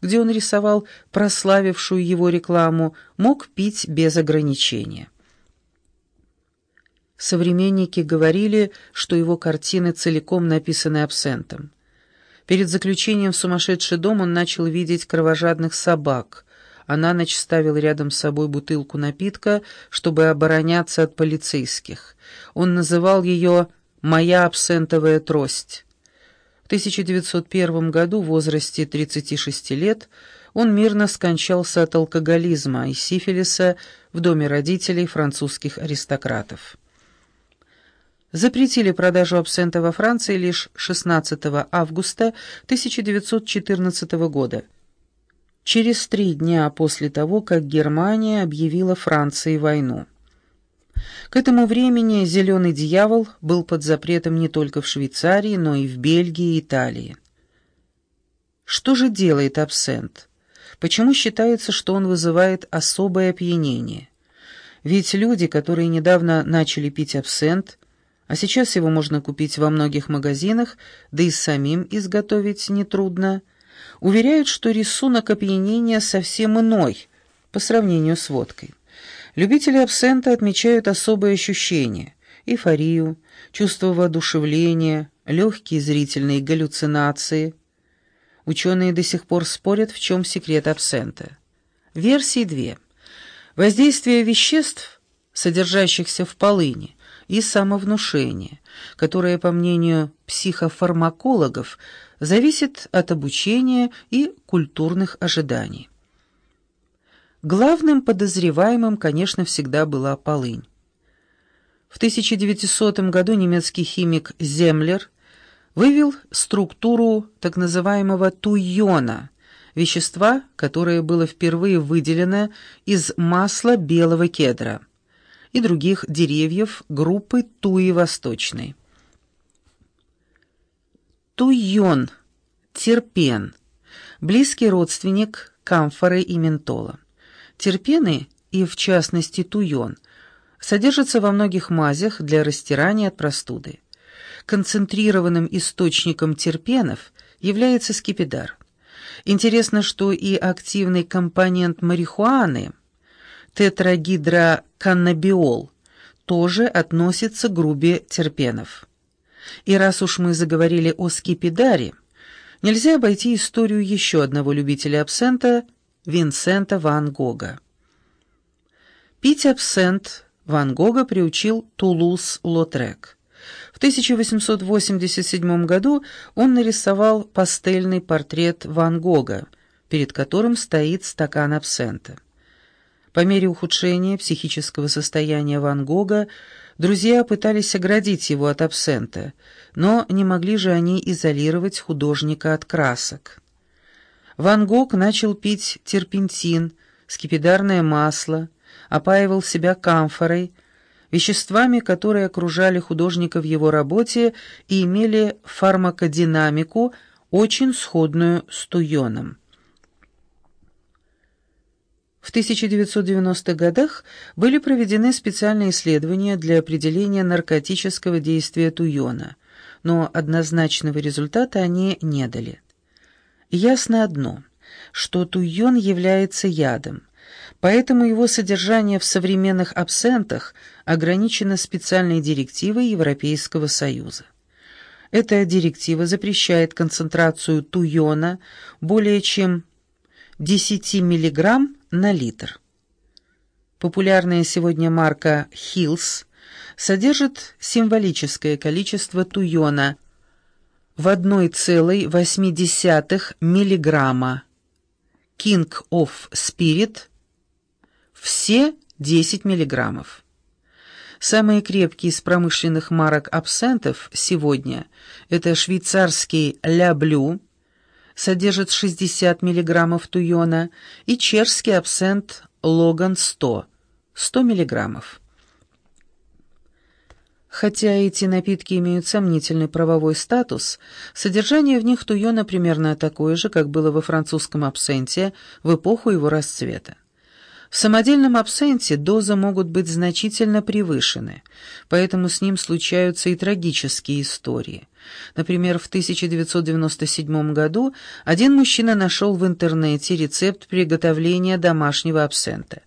где он рисовал прославившую его рекламу, мог пить без ограничения. Современники говорили, что его картины целиком написаны абсентом. Перед заключением в сумасшедший дом он начал видеть кровожадных собак, а на ночь ставил рядом с собой бутылку напитка, чтобы обороняться от полицейских. Он называл ее «моя абсентовая трость». В 1901 году в возрасте 36 лет он мирно скончался от алкоголизма и сифилиса в доме родителей французских аристократов. Запретили продажу абсента во Франции лишь 16 августа 1914 года, через три дня после того, как Германия объявила Франции войну. К этому времени «Зеленый дьявол» был под запретом не только в Швейцарии, но и в Бельгии и Италии. Что же делает абсент? Почему считается, что он вызывает особое опьянение? Ведь люди, которые недавно начали пить абсент, а сейчас его можно купить во многих магазинах, да и самим изготовить нетрудно, уверяют, что рисунок опьянения совсем иной по сравнению с водкой. Любители абсента отмечают особые ощущения – эйфорию, чувство воодушевления, легкие зрительные галлюцинации. Ученые до сих пор спорят, в чем секрет абсента. Версии две. Воздействие веществ, содержащихся в полыни, и самовнушение, которое, по мнению психофармакологов, зависит от обучения и культурных ожиданий. Главным подозреваемым, конечно, всегда была полынь. В 1900 году немецкий химик Землер вывел структуру так называемого туйона, вещества, которое было впервые выделено из масла белого кедра и других деревьев группы туи восточной. Туйон, терпен, близкий родственник камфоры и ментола. Терпены, и в частности туйон, содержатся во многих мазях для растирания от простуды. Концентрированным источником терпенов является скипидар. Интересно, что и активный компонент марихуаны, тетрагидроканнабиол, тоже относится к группе терпенов. И раз уж мы заговорили о скипидаре, нельзя обойти историю еще одного любителя абсента – Винсента ван Гога. Пить абсент Ван Гога приучил Тулус-Лотрек. В 1887 году он нарисовал пастельный портрет Ван Гога, перед которым стоит стакан абсента. По мере ухудшения психического состояния Ван Гога друзья пытались оградить его от абсента, но не могли же они изолировать художника от красок. Ван Гог начал пить терпентин, скипидарное масло, опаивал себя камфорой, веществами, которые окружали художника в его работе и имели фармакодинамику, очень сходную с туйоном. В 1990-х годах были проведены специальные исследования для определения наркотического действия туйона, но однозначного результата они не дали. Ясно одно, что туйон является ядом, поэтому его содержание в современных абсентах ограничено специальной директивой Европейского Союза. Эта директива запрещает концентрацию туйона более чем 10 мг на литр. Популярная сегодня марка Hills содержит символическое количество туйона в 1,8 миллиграмма. King of Spirit все 10 миллиграммов. Самые крепкие из промышленных марок абсентов сегодня – это швейцарский «Ля Блю», содержит 60 миллиграммов туйона, и чешский абсент «Логан 100» – 100 миллиграммов. Хотя эти напитки имеют сомнительный правовой статус, содержание в них туйона примерно такое же, как было во французском абсенте в эпоху его расцвета. В самодельном абсенте дозы могут быть значительно превышены, поэтому с ним случаются и трагические истории. Например, в 1997 году один мужчина нашел в интернете рецепт приготовления домашнего абсента.